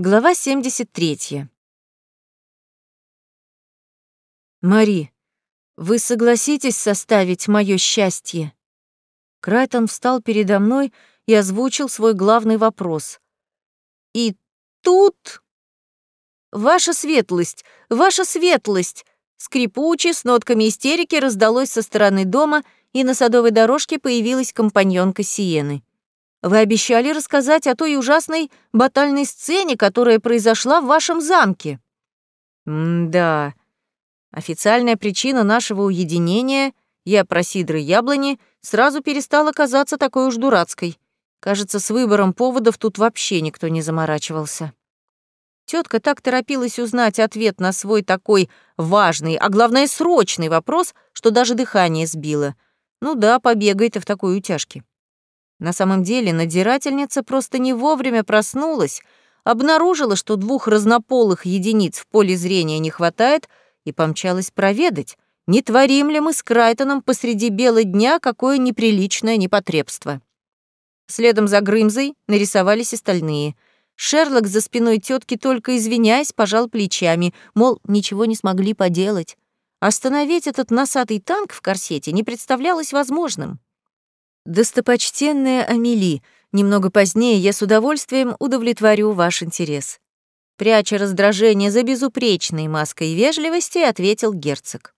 Глава 73. Мари, вы согласитесь составить мое счастье? Крайтон встал передо мной и озвучил свой главный вопрос. И тут... Ваша светлость, ваша светлость! Скрипуче, с нотками истерики раздалось со стороны дома, и на садовой дорожке появилась компаньонка Сиены. Вы обещали рассказать о той ужасной батальной сцене, которая произошла в вашем замке. М-да. Официальная причина нашего уединения, я про сидры яблони, сразу перестала казаться такой уж дурацкой. Кажется, с выбором поводов тут вообще никто не заморачивался. Тетка так торопилась узнать ответ на свой такой важный, а главное срочный вопрос, что даже дыхание сбило. Ну да, побегай ты в такой утяжке. На самом деле надзирательница просто не вовремя проснулась, обнаружила, что двух разнополых единиц в поле зрения не хватает, и помчалась проведать, не творим ли мы с Крайтоном посреди бела дня какое неприличное непотребство. Следом за Грымзой нарисовались остальные. Шерлок за спиной тетки только извиняясь пожал плечами, мол, ничего не смогли поделать. Остановить этот носатый танк в корсете не представлялось возможным. Достопочтенная Амели, немного позднее я с удовольствием удовлетворю ваш интерес. Пряча раздражение за безупречной маской вежливости, ответил герцог.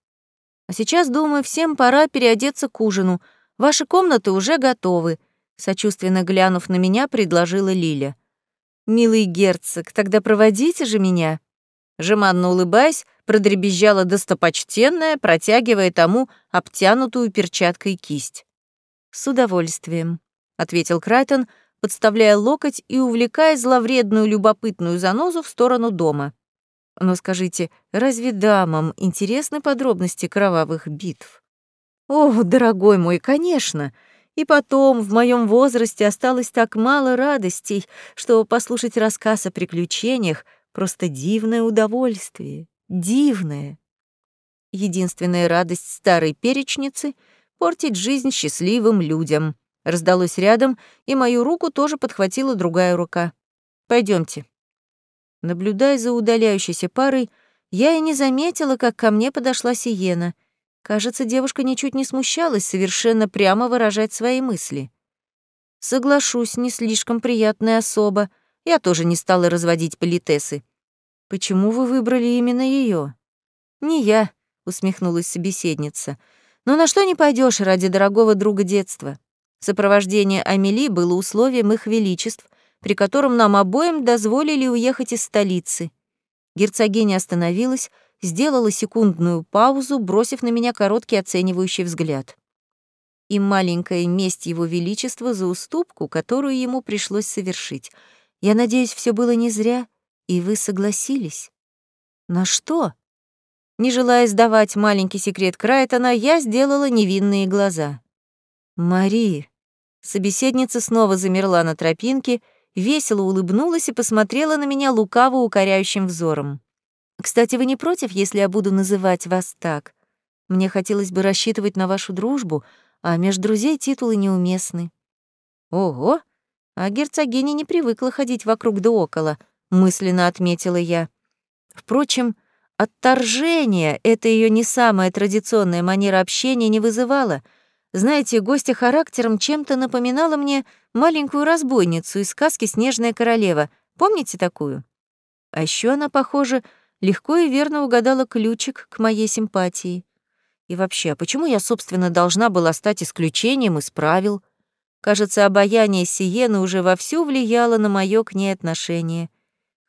А сейчас, думаю, всем пора переодеться к ужину. Ваши комнаты уже готовы, сочувственно глянув на меня, предложила Лиля. Милый герцог, тогда проводите же меня. Жеманно улыбаясь, продребезжала достопочтенная, протягивая тому обтянутую перчаткой кисть. «С удовольствием», — ответил Крайтон, подставляя локоть и увлекая зловредную любопытную занозу в сторону дома. «Но скажите, разве дамам интересны подробности кровавых битв?» «О, дорогой мой, конечно!» И потом, в моем возрасте осталось так мало радостей, что послушать рассказ о приключениях — просто дивное удовольствие. Дивное. Единственная радость старой перечницы — портить жизнь счастливым людям. Раздалось рядом, и мою руку тоже подхватила другая рука. Пойдемте. Наблюдая за удаляющейся парой, я и не заметила, как ко мне подошла Сиена. Кажется, девушка ничуть не смущалась совершенно прямо выражать свои мысли. Соглашусь, не слишком приятная особа. Я тоже не стала разводить политесы. Почему вы выбрали именно ее? Не я, усмехнулась собеседница. Но на что не пойдешь ради дорогого друга детства? Сопровождение Амели было условием их величеств, при котором нам обоим дозволили уехать из столицы. Герцогиня остановилась, сделала секундную паузу, бросив на меня короткий оценивающий взгляд. И маленькая месть его величества за уступку, которую ему пришлось совершить. Я надеюсь, все было не зря, и вы согласились. На что? Не желая сдавать маленький секрет Крайтона, я сделала невинные глаза. «Мари!» Собеседница снова замерла на тропинке, весело улыбнулась и посмотрела на меня лукаво укоряющим взором. «Кстати, вы не против, если я буду называть вас так? Мне хотелось бы рассчитывать на вашу дружбу, а между друзей титулы неуместны». «Ого! А герцогиня не привыкла ходить вокруг да около», — мысленно отметила я. Впрочем, Отторжение — это ее не самая традиционная манера общения не вызывала. Знаете, гостья характером чем-то напоминала мне маленькую разбойницу из сказки «Снежная королева». Помните такую? А еще она, похоже, легко и верно угадала ключик к моей симпатии. И вообще, а почему я, собственно, должна была стать исключением из правил? Кажется, обаяние Сиены уже вовсю влияло на моё к ней отношение —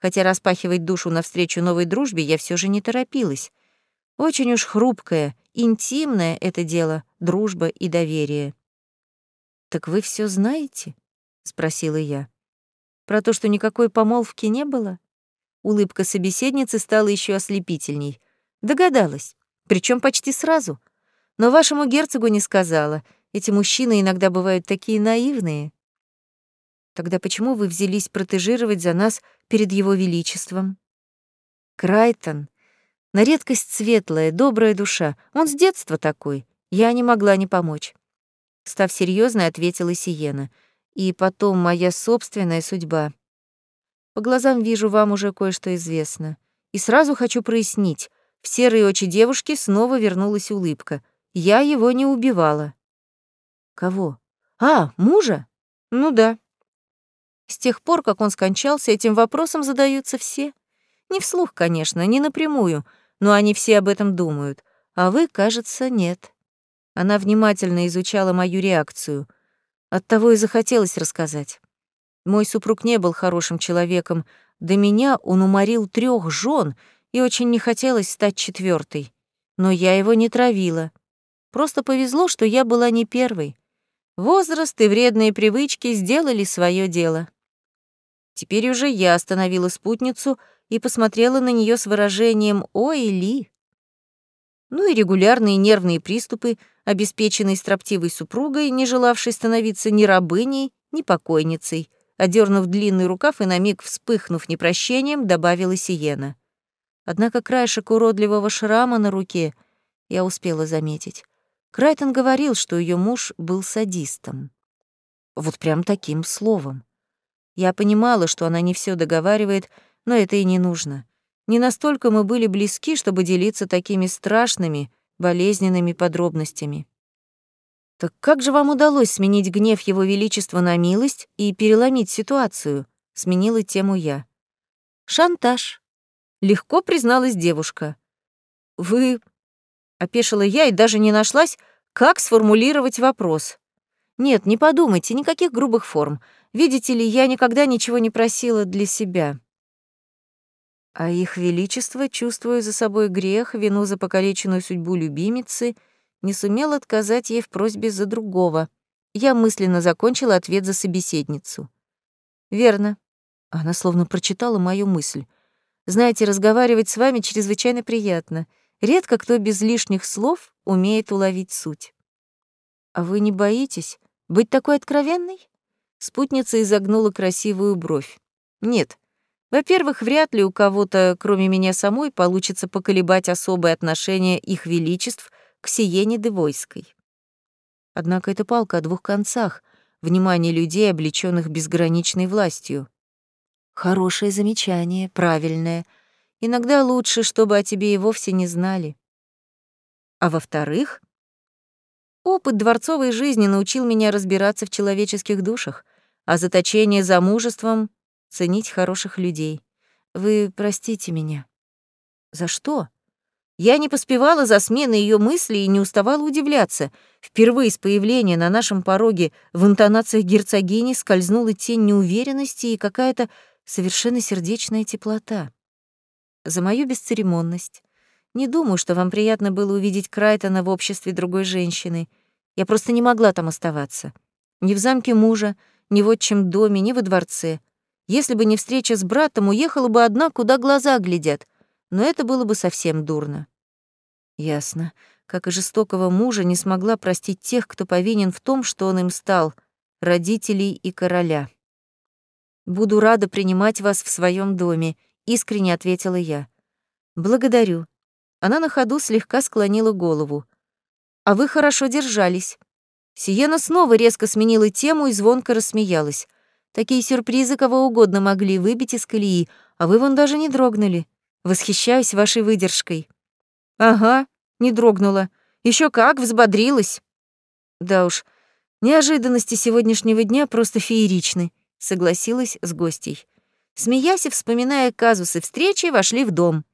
хотя распахивать душу навстречу новой дружбе я все же не торопилась. Очень уж хрупкое, интимное это дело, дружба и доверие. «Так вы все знаете?» — спросила я. «Про то, что никакой помолвки не было?» Улыбка собеседницы стала еще ослепительней. Догадалась, причем почти сразу. Но вашему герцогу не сказала. Эти мужчины иногда бывают такие наивные. Тогда почему вы взялись протежировать за нас перед его величеством? Крайтон, на редкость светлая, добрая душа. Он с детства такой. Я не могла не помочь. Став серьезной, ответила Сиена. И потом моя собственная судьба. По глазам вижу, вам уже кое-что известно. И сразу хочу прояснить. В серые очи девушки снова вернулась улыбка. Я его не убивала. Кого? А, мужа? Ну да. С тех пор, как он скончался, этим вопросом задаются все. Не вслух, конечно, не напрямую, но они все об этом думают. А вы, кажется, нет. Она внимательно изучала мою реакцию. Оттого и захотелось рассказать. Мой супруг не был хорошим человеком. До меня он уморил трех жен, и очень не хотелось стать четвертой. Но я его не травила. Просто повезло, что я была не первой. Возраст и вредные привычки сделали свое дело. Теперь уже я остановила спутницу и посмотрела на нее с выражением «Ой, Ли». Ну и регулярные нервные приступы, обеспеченные строптивой супругой, не желавшей становиться ни рабыней, ни покойницей — Одернув длинный рукав и на миг вспыхнув непрощением, добавила Сиена. Однако краешек уродливого шрама на руке я успела заметить. Крайтон говорил, что ее муж был садистом. Вот прям таким словом. Я понимала, что она не все договаривает, но это и не нужно. Не настолько мы были близки, чтобы делиться такими страшными, болезненными подробностями. «Так как же вам удалось сменить гнев Его Величества на милость и переломить ситуацию?» — сменила тему я. «Шантаж», — легко призналась девушка. «Вы...» — опешила я и даже не нашлась, как сформулировать вопрос. «Нет, не подумайте, никаких грубых форм. Видите ли, я никогда ничего не просила для себя». А их величество, чувствуя за собой грех, вину за покалеченную судьбу любимицы — не сумел отказать ей в просьбе за другого. Я мысленно закончила ответ за собеседницу. «Верно». Она словно прочитала мою мысль. «Знаете, разговаривать с вами чрезвычайно приятно. Редко кто без лишних слов умеет уловить суть». «А вы не боитесь быть такой откровенной?» Спутница изогнула красивую бровь. «Нет. Во-первых, вряд ли у кого-то, кроме меня самой, получится поколебать особые отношения их величеств к Сиене Девойской. Однако это палка о двух концах, внимание людей, облечённых безграничной властью. Хорошее замечание, правильное. Иногда лучше, чтобы о тебе и вовсе не знали. А во-вторых, опыт дворцовой жизни научил меня разбираться в человеческих душах, а заточение за мужеством — ценить хороших людей. Вы простите меня. За что? Я не поспевала за сменой ее мыслей и не уставала удивляться. Впервые с появления на нашем пороге в интонациях герцогини скользнула тень неуверенности и какая-то совершенно сердечная теплота. За мою бесцеремонность. Не думаю, что вам приятно было увидеть Крайтона в обществе другой женщины. Я просто не могла там оставаться. Ни в замке мужа, ни в отчим доме, ни во дворце. Если бы не встреча с братом, уехала бы одна, куда глаза глядят но это было бы совсем дурно. Ясно. Как и жестокого мужа не смогла простить тех, кто повинен в том, что он им стал, родителей и короля. «Буду рада принимать вас в своем доме», — искренне ответила я. «Благодарю». Она на ходу слегка склонила голову. «А вы хорошо держались». Сиена снова резко сменила тему и звонко рассмеялась. Такие сюрпризы кого угодно могли выбить из колеи, а вы вон даже не дрогнули. Восхищаюсь вашей выдержкой. Ага, не дрогнула. Еще как, взбодрилась. Да уж, неожиданности сегодняшнего дня просто фееричны, согласилась с гостей. Смеясь и вспоминая казусы встречи, вошли в дом.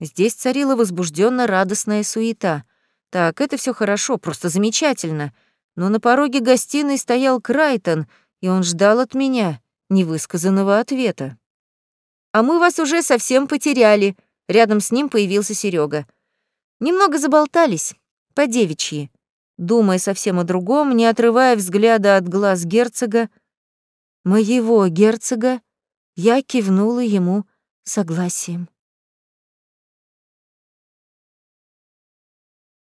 Здесь царила возбужденно радостная суета. Так, это все хорошо, просто замечательно. Но на пороге гостиной стоял Крайтон, и он ждал от меня невысказанного ответа. А мы вас уже совсем потеряли. Рядом с ним появился Серега. Немного заболтались, по девичьи. Думая совсем о другом, не отрывая взгляда от глаз герцога, моего герцога, я кивнула ему согласием.